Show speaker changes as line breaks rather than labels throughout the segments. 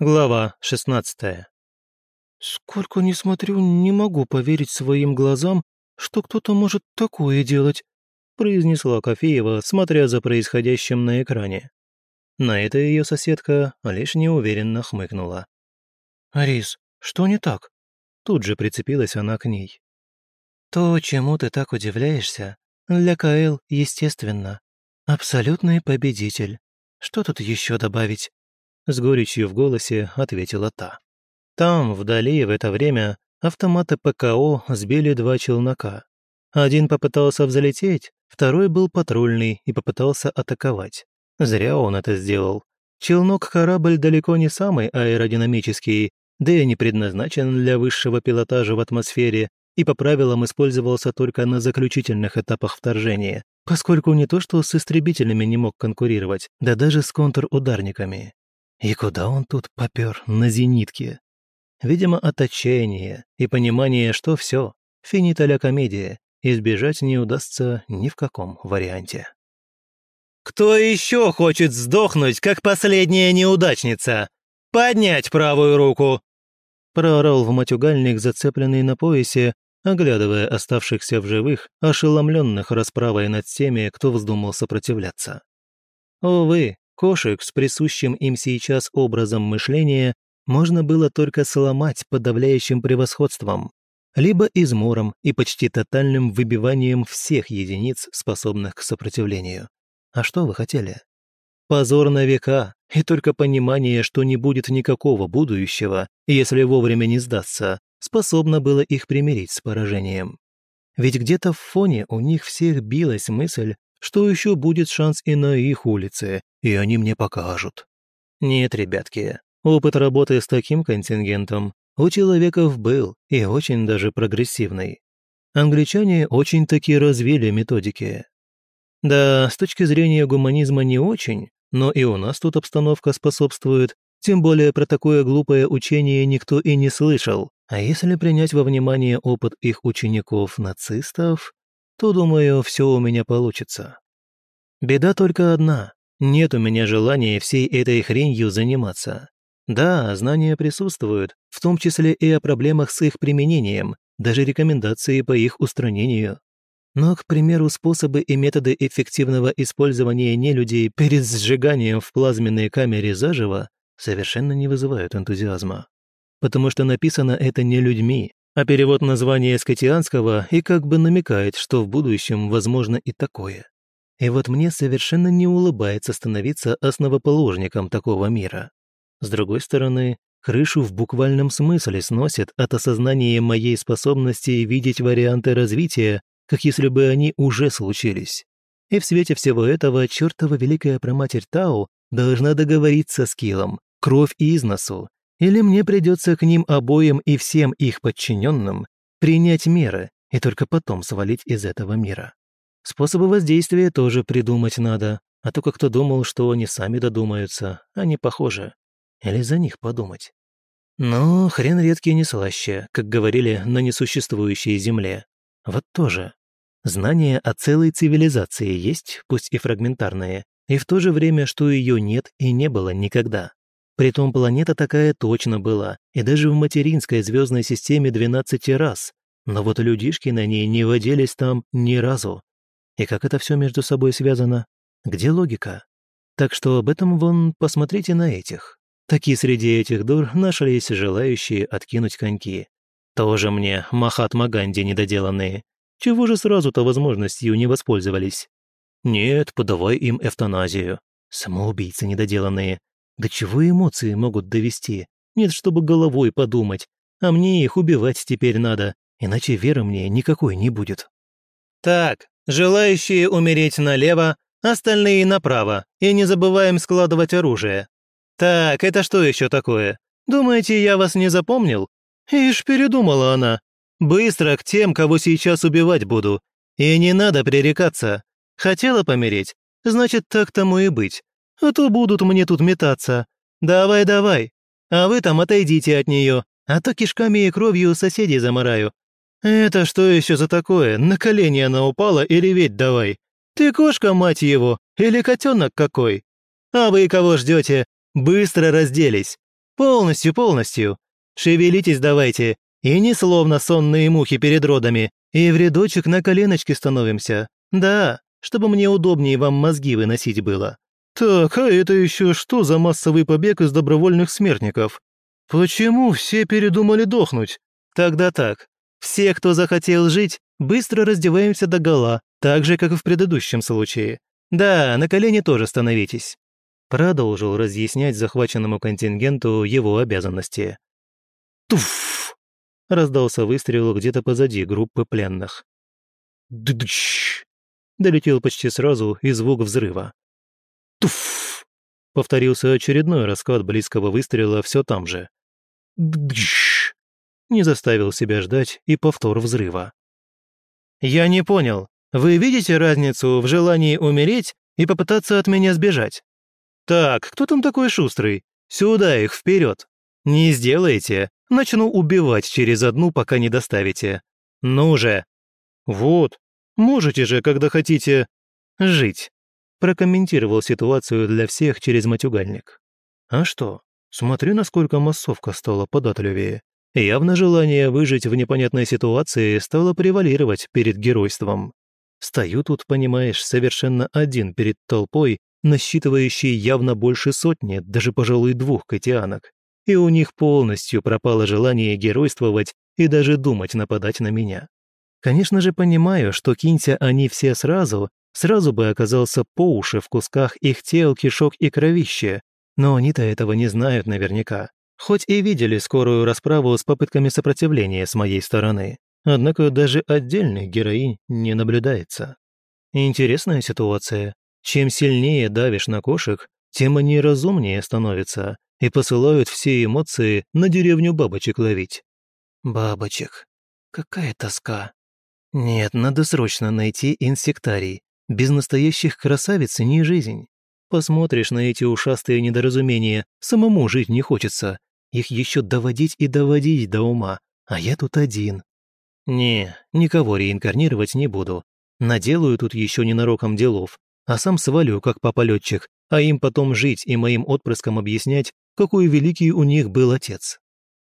Глава 16
«Сколько ни смотрю, не могу поверить своим глазам, что кто-то может такое делать», произнесла Кофеева, смотря за происходящим на экране. На это ее соседка лишь неуверенно хмыкнула. «Арис, что не так?» Тут же прицепилась она к ней. «То, чему ты так удивляешься, для КЛ естественно. Абсолютный победитель. Что тут еще добавить?» С горечью в голосе ответила та. Там, вдали, в это время, автоматы ПКО сбили два челнока. Один попытался взлететь, второй был патрульный и попытался атаковать. Зря он это сделал. Челнок-корабль далеко не самый аэродинамический, да и не предназначен для высшего пилотажа в атмосфере и по правилам использовался только на заключительных этапах вторжения, поскольку не то что с истребителями не мог конкурировать, да даже с контрударниками. И куда он тут попер на зенитке? Видимо, от отчаяния и понимания, что все, финита ля комедия, избежать не удастся ни в каком варианте.
«Кто еще хочет сдохнуть, как последняя неудачница? Поднять правую руку!»
Проорал в матюгальник, зацепленный на поясе, оглядывая оставшихся в живых, ошеломленных расправой над теми, кто вздумал сопротивляться. Увы, Кошек с присущим им сейчас образом мышления можно было только сломать подавляющим превосходством, либо измором и почти тотальным выбиванием всех единиц, способных к сопротивлению. А что вы хотели? Позор на века и только понимание, что не будет никакого будущего, если вовремя не сдастся, способно было их примирить с поражением. Ведь где-то в фоне у них всех билась мысль, что еще будет шанс и на их улице, и они мне покажут. Нет, ребятки, опыт работы с таким контингентом у человеков был и очень даже прогрессивный. Англичане очень-таки развили методики. Да, с точки зрения гуманизма не очень, но и у нас тут обстановка способствует, тем более про такое глупое учение никто и не слышал. А если принять во внимание опыт их учеников-нацистов, то, думаю, все у меня получится. Беда только одна. Нет у меня желания всей этой хренью заниматься. Да, знания присутствуют, в том числе и о проблемах с их применением, даже рекомендации по их устранению. Но, к примеру, способы и методы эффективного использования нелюдей перед сжиганием в плазменной камере заживо совершенно не вызывают энтузиазма. Потому что написано это не людьми, а перевод названия скотианского и как бы намекает, что в будущем возможно и такое. И вот мне совершенно не улыбается становиться основоположником такого мира. С другой стороны, крышу в буквальном смысле сносит от осознания моей способности видеть варианты развития, как если бы они уже случились. И в свете всего этого чертова великая проматерь Тау должна договориться с Килом, кровь из носу, или мне придется к ним обоим и всем их подчиненным принять меры и только потом свалить из этого мира. Способы воздействия тоже придумать надо, а то как-то думал, что они сами додумаются, они похожи. Или за них подумать. Но хрен редкий не слаще, как говорили на несуществующей земле. Вот тоже. Знания о целой цивилизации есть, пусть и фрагментарные, и в то же время, что ее нет и не было никогда. Притом планета такая точно была, и даже в материнской звездной системе 12 раз. Но вот людишки на ней не водились там ни разу. И как это все между собой связано? Где логика? Так что об этом вон посмотрите на этих. Такие среди этих дур нашлись желающие откинуть коньки. Тоже мне Махатма Ганди недоделанные. Чего же сразу-то возможностью не воспользовались? Нет, подавай им эвтаназию. Самоубийцы недоделанные. До чего эмоции могут довести? Нет, чтобы головой подумать. А мне их убивать теперь надо, иначе веры мне никакой не будет.
Так, желающие умереть налево, остальные направо, и не забываем складывать оружие. Так, это что еще такое? Думаете, я вас не запомнил? Ишь, передумала она. Быстро к тем, кого сейчас убивать буду. И не надо пререкаться. Хотела помереть? Значит, так тому и быть а то будут мне тут метаться. Давай, давай. А вы там отойдите от нее, а то кишками и кровью соседей замораю. Это что еще за такое? На колени она упала и реветь давай. Ты кошка, мать его, или котенок какой? А вы кого ждете? Быстро разделись. Полностью, полностью. Шевелитесь давайте, и не словно сонные мухи перед родами, и в рядочек на коленочки становимся. Да, чтобы мне удобнее вам мозги выносить было. Так, а это еще что за массовый побег из добровольных смертников? Почему все передумали дохнуть? Тогда так. Все, кто захотел жить, быстро раздеваемся до гола, так же, как и в предыдущем случае. Да, на колени тоже становитесь. Продолжил разъяснять захваченному контингенту его обязанности. Туф! Раздался выстрел где-то позади группы пленных. Ддыщ! Долетел почти сразу и звук взрыва. Туф! Повторился очередной раскат близкого выстрела все там же. Ддыщ! Не заставил себя ждать и повтор взрыва. «Я не понял. Вы видите разницу в желании умереть и попытаться от меня сбежать? Так, кто там такой шустрый? Сюда их, вперед. Не сделаете, начну убивать через одну, пока не доставите. Ну же. Вот, можете же, когда хотите, жить. Прокомментировал ситуацию для всех через матюгальник. А что, смотри, насколько массовка стала податливее. Явно желание выжить в непонятной ситуации стало превалировать перед геройством. Стою тут, понимаешь, совершенно один перед толпой, насчитывающей явно больше сотни, даже, пожалуй, двух котианок. И у них полностью пропало желание геройствовать и даже думать нападать на меня. Конечно же, понимаю, что кинься они все сразу, сразу бы оказался по уши в кусках их тел, кишок и кровище, но они-то этого не знают наверняка. Хоть и видели скорую расправу с попытками сопротивления с моей стороны. Однако даже отдельных героинь не наблюдается. Интересная ситуация. Чем сильнее давишь на кошек, тем они разумнее становятся и посылают все эмоции на деревню бабочек ловить. Бабочек. Какая тоска. Нет, надо срочно найти инсектарий. Без настоящих красавиц не жизнь. Посмотришь на эти ушастые недоразумения, самому жить не хочется. Их еще доводить и доводить до ума, а я тут один. Не, никого реинкарнировать не буду. Наделаю тут еще ненароком делов, а сам свалю, как папа-летчик, а им потом жить и моим отпрыскам объяснять, какой великий у них был отец.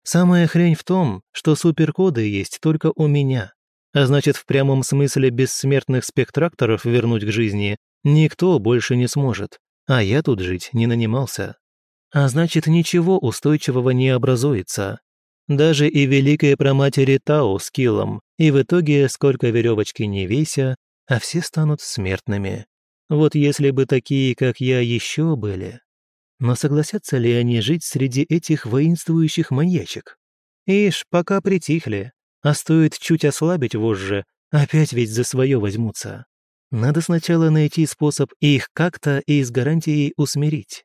Самая хрень в том, что суперкоды есть только у меня. А значит, в прямом смысле бессмертных спектракторов вернуть к жизни никто больше не сможет. А я тут жить не нанимался. А значит, ничего устойчивого не образуется. Даже и великая проматери Тау с Килом, и в итоге, сколько веревочки не веся, а все станут смертными. Вот если бы такие, как я, еще были. Но согласятся ли они жить среди этих воинствующих маньячек? Ишь, пока притихли, а стоит чуть ослабить вожжи, опять ведь за свое возьмутся. Надо сначала найти способ их как-то и с гарантией усмирить.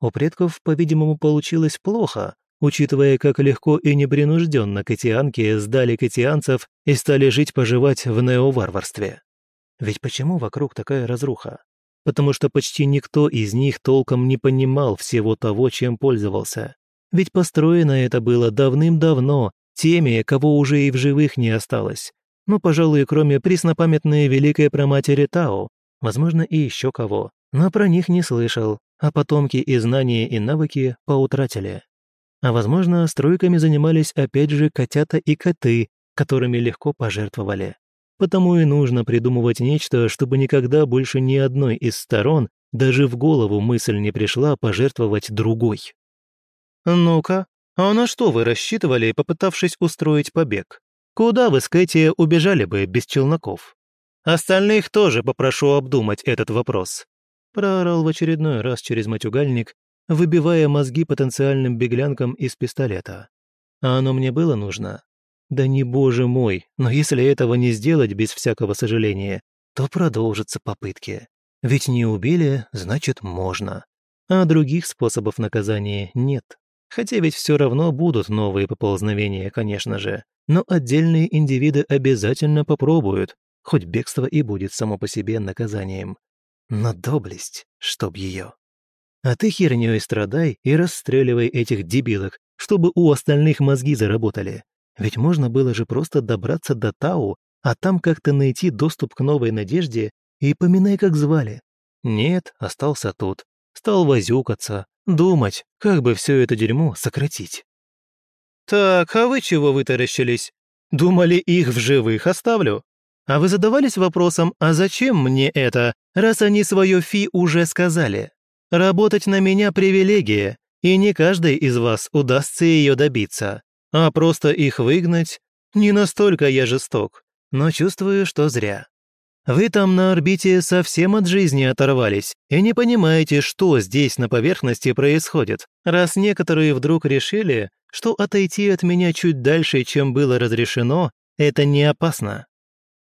У предков, по-видимому, получилось плохо, учитывая, как легко и непринужденно катианки сдали катианцев и стали жить-поживать в неоварварстве. Ведь почему вокруг такая разруха? Потому что почти никто из них толком не понимал всего того, чем пользовался. Ведь построено это было давным-давно, теми, кого уже и в живых не осталось. Ну, пожалуй, кроме преснопамятной Великой Проматери Тао, возможно, и еще кого. Но про них не слышал, а потомки и знания и навыки поутратили. А возможно, стройками занимались опять же котята и коты, которыми легко пожертвовали. Потому и нужно придумывать нечто, чтобы никогда больше ни одной из сторон даже в голову мысль не пришла пожертвовать другой. «Ну-ка, а на что вы рассчитывали, попытавшись устроить побег? Куда вы с Кэти убежали бы без челноков? Остальных тоже попрошу обдумать этот вопрос», проорал в очередной раз через матюгальник, выбивая мозги потенциальным беглянкам из пистолета. А оно мне было нужно? Да не боже мой, но если этого не сделать без всякого сожаления, то продолжатся попытки. Ведь не убили, значит можно. А других способов наказания нет. Хотя ведь все равно будут новые поползновения, конечно же. Но отдельные индивиды обязательно попробуют, хоть бегство и будет само по себе наказанием. Но доблесть, чтоб ее. А ты хернёй страдай и расстреливай этих дебилок, чтобы у остальных мозги заработали. Ведь можно было же просто добраться до Тау, а там как-то найти доступ к новой надежде и поминай, как звали. Нет, остался тут. Стал возюкаться,
Думать, как бы все это дерьмо сократить.
«Так, а вы чего вытаращились? Думали, их в живых оставлю? А вы задавались вопросом, а зачем мне это, раз они свое фи уже сказали? Работать на меня привилегия, и не каждый из вас удастся ее добиться. А просто их выгнать не настолько я жесток, но чувствую, что зря. Вы там на орбите совсем от жизни оторвались и не понимаете, что здесь на поверхности происходит, раз некоторые вдруг решили, что отойти от меня чуть дальше, чем было разрешено, это не опасно.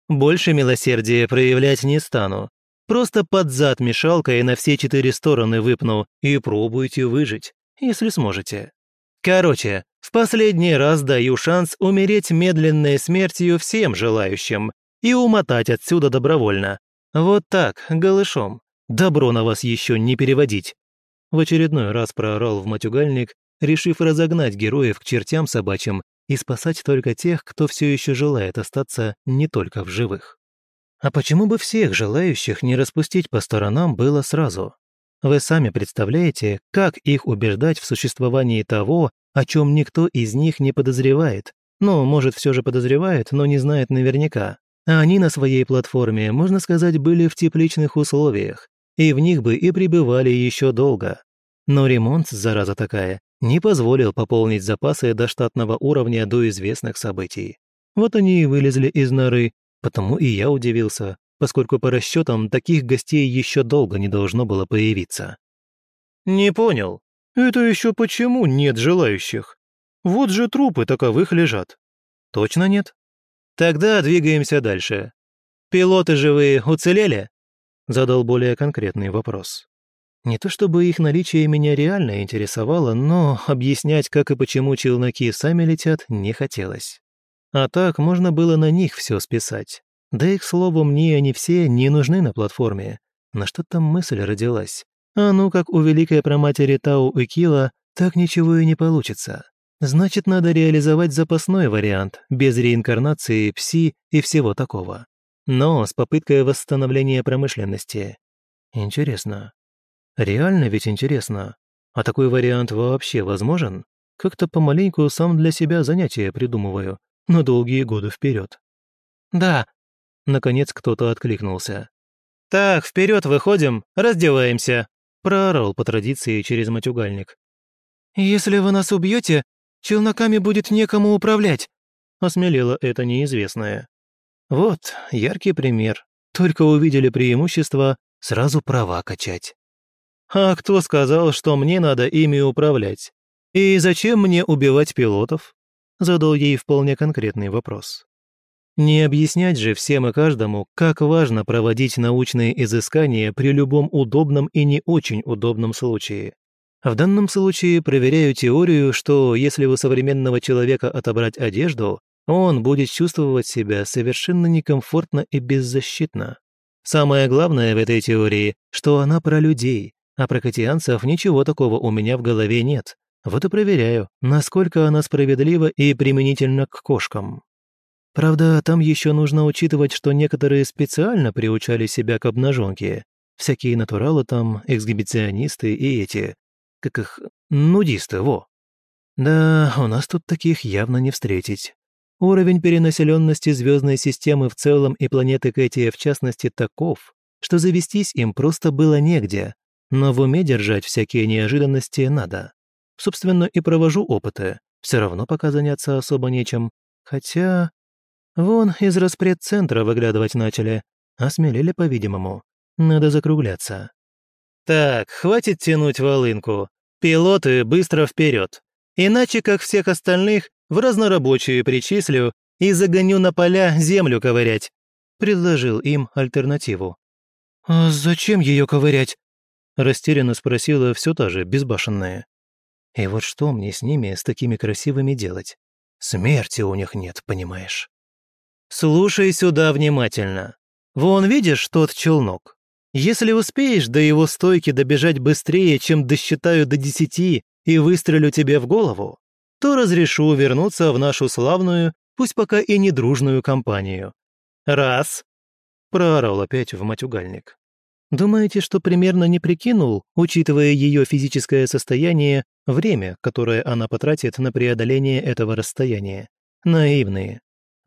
Больше милосердия проявлять не стану. Просто под зад мешалкой на все четыре стороны выпну и пробуйте выжить, если сможете. Короче, в последний раз даю шанс умереть медленной смертью всем желающим, и умотать отсюда добровольно. Вот так, голышом. Добро на вас еще не переводить». В очередной раз проорал в матюгальник, решив разогнать героев к чертям собачьим и спасать только тех, кто все еще желает остаться не только в живых. А почему бы всех желающих не распустить по сторонам было сразу? Вы сами представляете, как их убеждать в существовании того, о чем никто из них не подозревает, ну, может, все же подозревает, но не знает наверняка. А они на своей платформе, можно сказать, были в тепличных условиях, и в них бы и пребывали еще долго. Но ремонт, зараза такая, не позволил пополнить запасы до штатного уровня до известных событий. Вот они и вылезли из норы, потому и я удивился, поскольку по расчетам таких гостей еще долго не должно было появиться. «Не понял. Это еще почему нет желающих? Вот же трупы таковых лежат». «Точно нет?» Тогда двигаемся дальше. Пилоты живые уцелели? Задал более конкретный вопрос. Не то чтобы их наличие меня реально интересовало, но объяснять, как и почему челноки сами летят, не хотелось. А так можно было на них все списать. Да и, к слову, мне они все не нужны на платформе. На что там мысль родилась? А ну, как у великой проматери Тау Икила, так ничего и не получится. Значит, надо реализовать запасной вариант, без реинкарнации, пси и всего такого. Но с попыткой восстановления промышленности. Интересно. Реально ведь интересно. А такой вариант вообще возможен? Как-то помаленьку сам для себя занятия придумываю, на долгие годы вперед. Да. Наконец кто-то откликнулся. Так, вперед выходим, раздеваемся, проорал по традиции через матюгальник. Если вы нас убьете, Челноками будет некому управлять», — осмелела это неизвестное. Вот, яркий пример. Только увидели преимущество, сразу права качать. А кто сказал, что мне надо ими управлять? И зачем мне убивать пилотов? Задал ей вполне конкретный вопрос. Не объяснять же всем и каждому, как важно проводить научные изыскания при любом удобном и не очень удобном случае. В данном случае проверяю теорию, что если у современного человека отобрать одежду, он будет чувствовать себя совершенно некомфортно и беззащитно. Самое главное в этой теории, что она про людей, а про котианцев ничего такого у меня в голове нет. Вот и проверяю, насколько она справедлива и применительна к кошкам. Правда, там еще нужно учитывать, что некоторые специально приучали себя к обнаженке. Всякие натуралы там, эксгибиционисты и эти, как их, нудисты, во. Да, у нас тут таких явно не встретить. Уровень перенаселенности звездной системы в целом и планеты Кэтия в частности таков, что завестись им просто было негде, но в уме держать всякие неожиданности надо. Собственно, и провожу опыты, все равно пока заняться особо нечем. Хотя... Вон из распредцентра выглядывать начали, осмелели, по-видимому. Надо закругляться. «Так, хватит тянуть волынку. Пилоты быстро вперед. Иначе, как всех остальных, в разнорабочие причислю и загоню на поля землю ковырять», — предложил им альтернативу. «А зачем ее ковырять?» — растерянно спросила все та же безбашенная. «И вот что мне с ними, с такими красивыми делать? Смерти у них нет, понимаешь?» «Слушай сюда внимательно. Вон видишь тот челнок? Если успеешь до его стойки добежать быстрее, чем досчитаю до десяти и выстрелю тебе в голову, то разрешу вернуться в нашу славную, пусть пока и недружную компанию. Раз!» Проорал опять в матюгальник. Думаете, что примерно не прикинул, учитывая ее физическое состояние, время, которое она потратит на преодоление этого расстояния? Наивные.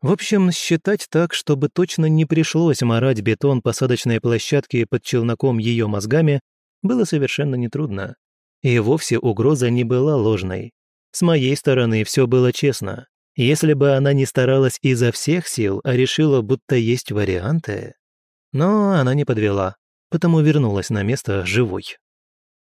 В общем, считать так, чтобы точно не пришлось морать бетон посадочной площадки под челноком ее мозгами, было совершенно нетрудно. И вовсе угроза не была ложной. С моей стороны все было честно. Если бы она не старалась изо всех сил, а решила, будто есть варианты... Но она не подвела потому вернулась на место живой.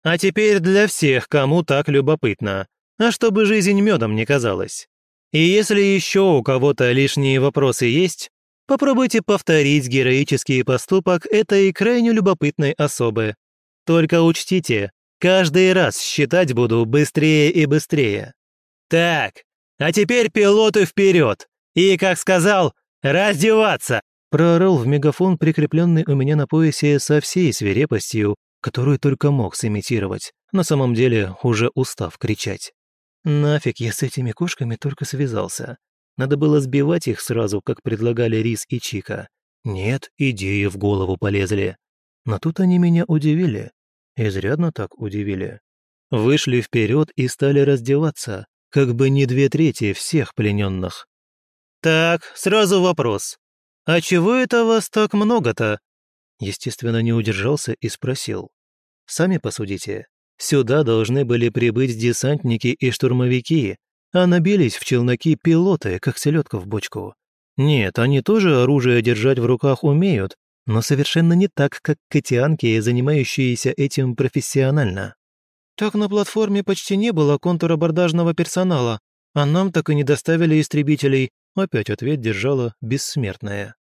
А теперь для всех, кому так любопытно, а чтобы жизнь медом не казалась. И если еще у кого-то лишние вопросы есть, попробуйте повторить героический поступок этой крайне любопытной особы. Только учтите, каждый раз считать буду быстрее и быстрее. Так, а теперь пилоты вперед! И, как сказал, раздеваться! проорал в мегафон, прикрепленный у меня на поясе со всей свирепостью, которую только мог сымитировать, на самом деле уже устав кричать. Нафиг я с этими кошками только связался. Надо было сбивать их сразу, как предлагали Рис и Чика. Нет, идеи в голову полезли. Но тут они меня удивили. Изрядно так удивили. Вышли вперед и стали раздеваться, как бы не две трети всех плененных. «Так, сразу вопрос. «А чего это вас так много-то?» Естественно, не удержался и спросил. «Сами посудите. Сюда должны были прибыть десантники и штурмовики, а набились в челноки пилоты, как селедка в бочку. Нет, они тоже оружие держать в руках умеют, но совершенно не так, как катианки, занимающиеся этим профессионально. Так на платформе почти не было контрабордажного персонала, а нам так и не доставили истребителей, Опять ответ держала бессмертная.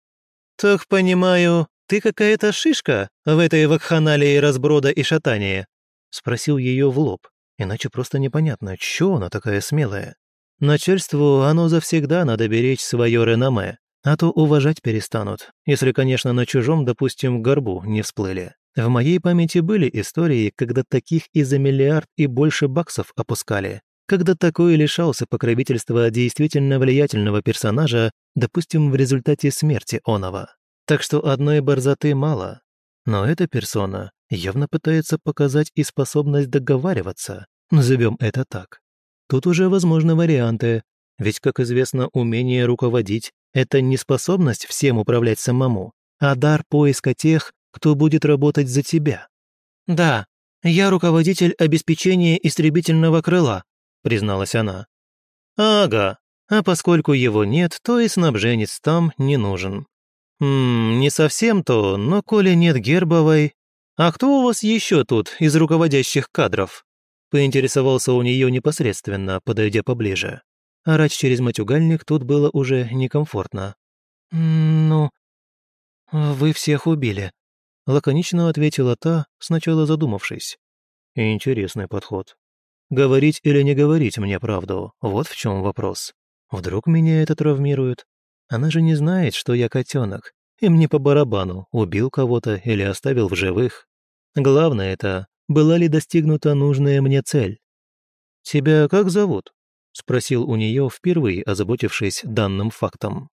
«Так понимаю, ты какая-то шишка в этой вакханалии разброда и шатания?» Спросил ее в лоб, иначе просто непонятно, чё она такая смелая. Начальству оно завсегда надо беречь свое реноме, а то уважать перестанут, если, конечно, на чужом, допустим, горбу не всплыли. В моей памяти были истории, когда таких и за миллиард и больше баксов опускали, когда такой лишался покровительства действительно влиятельного персонажа, допустим, в результате смерти оного. Так что одной борзоты мало. Но эта персона явно пытается показать и способность договариваться, назовем это так. Тут уже возможны варианты, ведь, как известно, умение руководить – это не способность всем управлять самому, а дар поиска тех, кто будет работать за тебя. Да, я руководитель обеспечения истребительного крыла, призналась она. «Ага, а поскольку его нет, то и снабженец там не нужен. Ммм, не совсем то, но коли нет Гербовой... А кто у вас еще тут из руководящих кадров?» Поинтересовался у нее непосредственно, подойдя поближе. Орать через матюгальник тут было уже некомфортно. «Ну, вы всех убили», — лаконично ответила та, сначала задумавшись. Интересный подход. Говорить или не говорить мне правду, вот в чем вопрос. Вдруг меня это травмирует? Она же не знает, что я котенок, и мне по барабану, убил кого-то или оставил в живых. Главное это, была ли достигнута нужная мне цель. «Тебя как зовут?» — спросил у нее, впервые озаботившись данным фактом.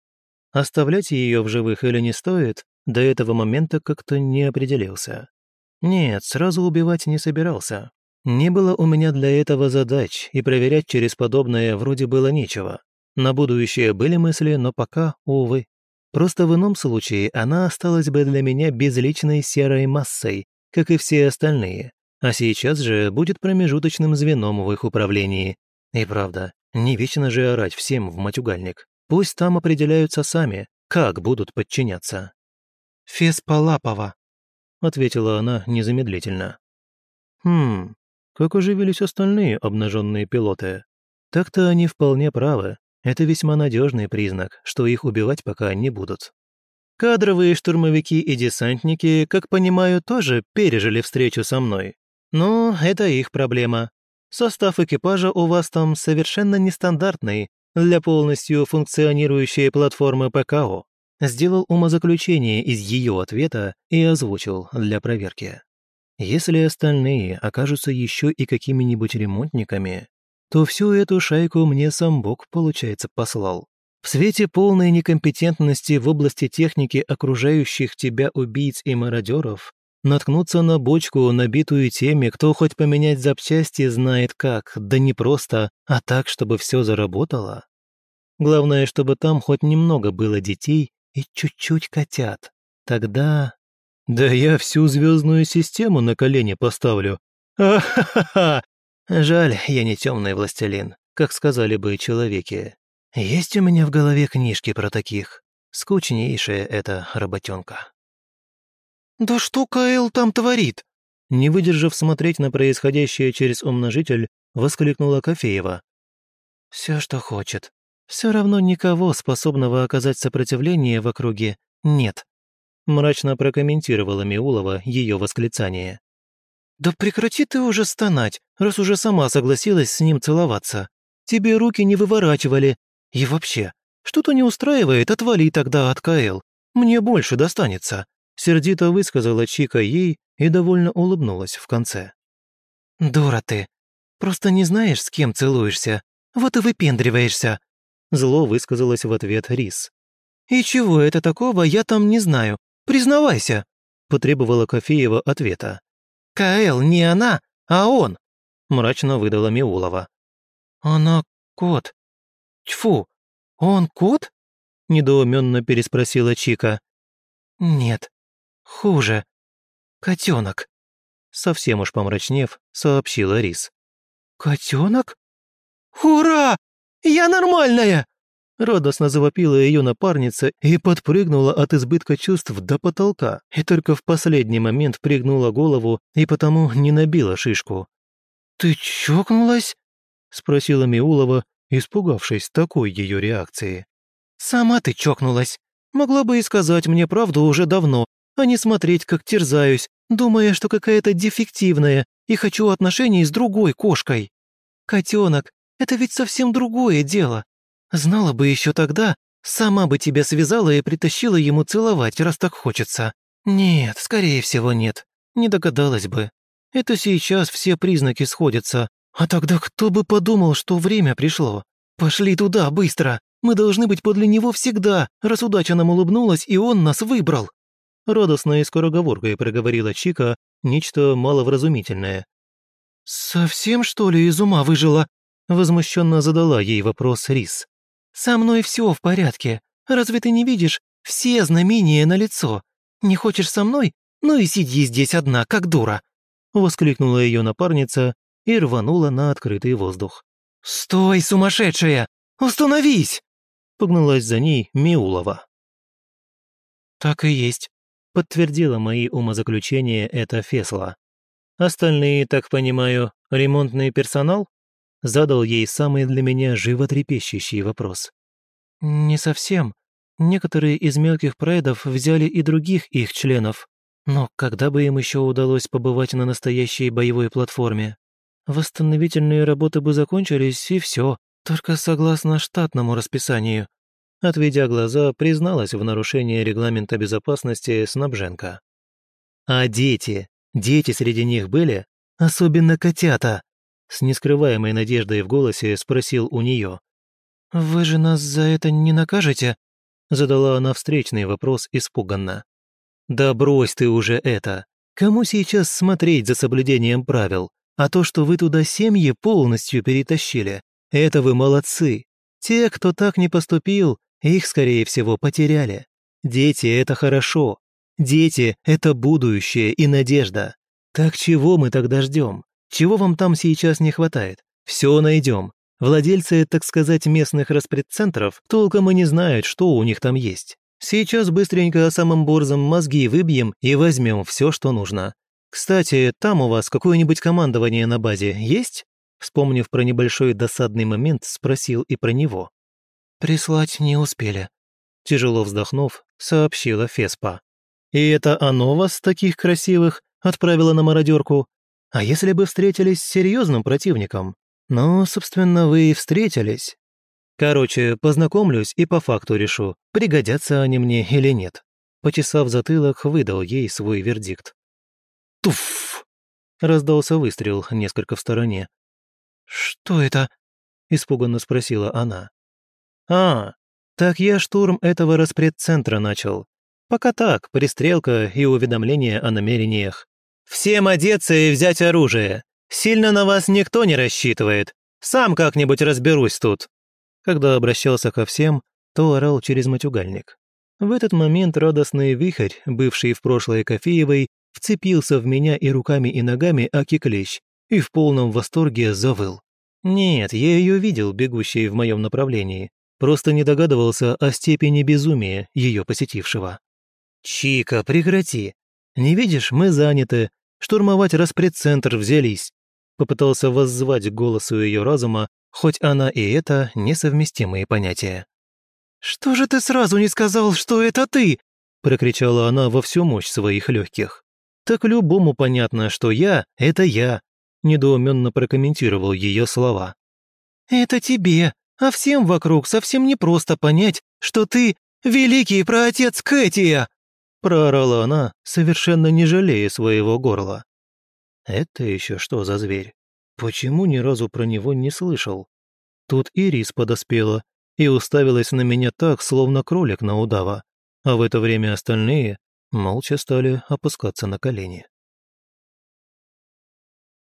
Оставлять ее в живых или не стоит, до этого момента как-то не определился. Нет, сразу убивать не собирался. Не было у меня для этого задач, и проверять через подобное вроде было нечего. На будущее были мысли, но пока, увы. Просто в ином случае она осталась бы для меня безличной серой массой, как и все остальные, а сейчас же будет промежуточным звеном в их управлении. И правда, не вечно же орать всем в матюгальник. Пусть там определяются сами, как будут подчиняться. «Феспалапова», — ответила она незамедлительно. «Хм, как оживились остальные обнаженные пилоты. Так-то они вполне правы. Это весьма надежный признак, что их убивать пока не будут. Кадровые штурмовики и десантники, как понимаю, тоже пережили встречу со мной. Но это их проблема. Состав экипажа у вас там совершенно нестандартный для полностью функционирующей платформы ПКО. Сделал умозаключение из ее ответа и озвучил для проверки. Если остальные окажутся еще и какими-нибудь ремонтниками, то всю эту шайку мне сам Бог, получается, послал. В свете полной некомпетентности в области техники окружающих тебя убийц и мародеров, Наткнуться на бочку, набитую теми, кто хоть поменять запчасти знает как, да не просто, а так, чтобы все заработало. Главное, чтобы там хоть немного было детей и чуть-чуть котят. Тогда... Да я всю звездную систему на колени поставлю. А-ха-ха-ха! Жаль, я не темный властелин, как сказали бы человеки. Есть у меня в голове книжки про таких. Скучнейшая эта работенка.
«Да что Каэл там творит?»
Не выдержав смотреть на происходящее через умножитель, воскликнула Кофеева.
«Все, что хочет. Все равно никого, способного оказать сопротивление в округе, нет»,
мрачно прокомментировала Миулова ее восклицание.
«Да прекрати ты уже стонать, раз уже сама согласилась с ним целоваться. Тебе руки не выворачивали. И вообще, что-то не устраивает, отвали тогда от Каэл. Мне больше достанется. Сердито высказала Чика ей и довольно улыбнулась в конце. «Дура ты. Просто не знаешь, с кем целуешься. Вот и выпендриваешься», зло высказалась в ответ Рис. «И чего это такого, я там не знаю. Признавайся», потребовала Кофеева ответа. «Каэл не она, а он», мрачно выдала Миулова. «Она кот. Тьфу, он кот?» недоуменно переспросила Чика. «Нет, Хуже. Котенок. Совсем уж помрачнев, сообщила Рис. Котенок? Ура! Я нормальная! Радостно завопила ее напарница и подпрыгнула от избытка чувств до потолка, и только в последний момент пригнула голову и потому не набила шишку. «Ты чокнулась?» — спросила Миулова, испугавшись такой ее реакции. «Сама ты чокнулась. Могла бы и сказать мне правду уже давно, а не смотреть, как терзаюсь, думая, что какая-то дефективная и хочу отношений с другой кошкой. Котенок, это ведь совсем другое дело. Знала бы еще тогда, сама бы тебя связала и притащила ему целовать, раз так хочется. Нет, скорее всего, нет. Не догадалась бы. Это сейчас все признаки сходятся. А тогда кто бы подумал, что время пришло? Пошли туда, быстро. Мы должны быть подле него всегда, раз удача нам улыбнулась, и он нас выбрал. Радостно и скороговоркой проговорила Чика нечто маловразумительное. «Совсем, что ли, из ума выжила?» Возмущенно задала ей вопрос Рис. «Со мной все в порядке. Разве ты не видишь? Все знамения на лицо. Не хочешь со мной? Ну и сиди здесь одна, как дура!» Воскликнула ее напарница и рванула на открытый воздух. «Стой, сумасшедшая! Установись!» Погналась за ней Миулова. «Так и есть подтвердила мои умозаключения эта Фесла. Остальные, так понимаю, ремонтный персонал? Задал ей самый для меня животрепещущий вопрос. Не совсем. Некоторые из мелких прайдов взяли и других их членов. Но когда бы им еще удалось побывать на настоящей боевой платформе? Восстановительные работы бы закончились, и все, только согласно штатному расписанию. Отведя глаза, призналась в нарушении регламента безопасности Снабженко. «А дети? Дети среди них были? Особенно котята?» С нескрываемой надеждой в голосе спросил у нее. «Вы же нас за это не накажете?» Задала она встречный вопрос испуганно. «Да брось ты уже это! Кому сейчас смотреть за соблюдением правил? А то, что вы туда семьи полностью перетащили, это вы молодцы. Те, кто так не поступил, их, скорее всего, потеряли. Дети — это хорошо. Дети — это будущее и надежда. Так чего мы тогда ждем? Чего вам там сейчас не хватает? Все найдем. Владельцы, так сказать, местных распредцентров толком и не знают, что у них там есть. Сейчас быстренько самым борзом мозги выбьем и возьмем все, что нужно. Кстати, там у вас какое-нибудь командование на базе есть? Вспомнив про небольшой досадный момент, спросил и про него. «Прислать не успели», — тяжело вздохнув, сообщила Феспа. «И это оно вас, таких красивых, отправило на мародерку? А если бы встретились с серьезным противником? Ну, собственно, вы и встретились. Короче, познакомлюсь и по факту решу, пригодятся они мне или нет». Почесав затылок, выдал ей свой вердикт. «Туф!» — раздался выстрел несколько в стороне. «Что это?» — испуганно спросила она. «А, так я штурм этого распредцентра начал.
Пока так, пристрелка и уведомление о намерениях. Всем одеться и взять оружие. Сильно на вас никто не рассчитывает. Сам как-нибудь разберусь тут». Когда обращался ко всем, то орал через матюгальник. В этот момент радостный вихрь, бывший в прошлой Кофеевой, вцепился в меня и руками и ногами аки клещ и в полном восторге завыл. Нет, я ее видел, бегущей в моем направлении, просто не догадывался о степени безумия ее посетившего. «Чика, прекрати! Не видишь, мы заняты, штурмовать распредцентр взялись!» Попытался воззвать голосу ее разума, хоть она и это несовместимые понятия. «Что же ты сразу не сказал, что это ты?» прокричала она во всю мощь своих легких. «Так любому понятно, что я — это я», недоуменно прокомментировал ее слова. «Это тебе, а всем вокруг совсем непросто понять, что ты великий праотец Кэтия!» Проорала она, совершенно не жалея своего горла. «Это еще что за зверь? Почему ни разу про него не слышал?» Тут Ирис подоспела и уставилась на меня так, словно кролик на удава, а в это время остальные молча стали опускаться на колени.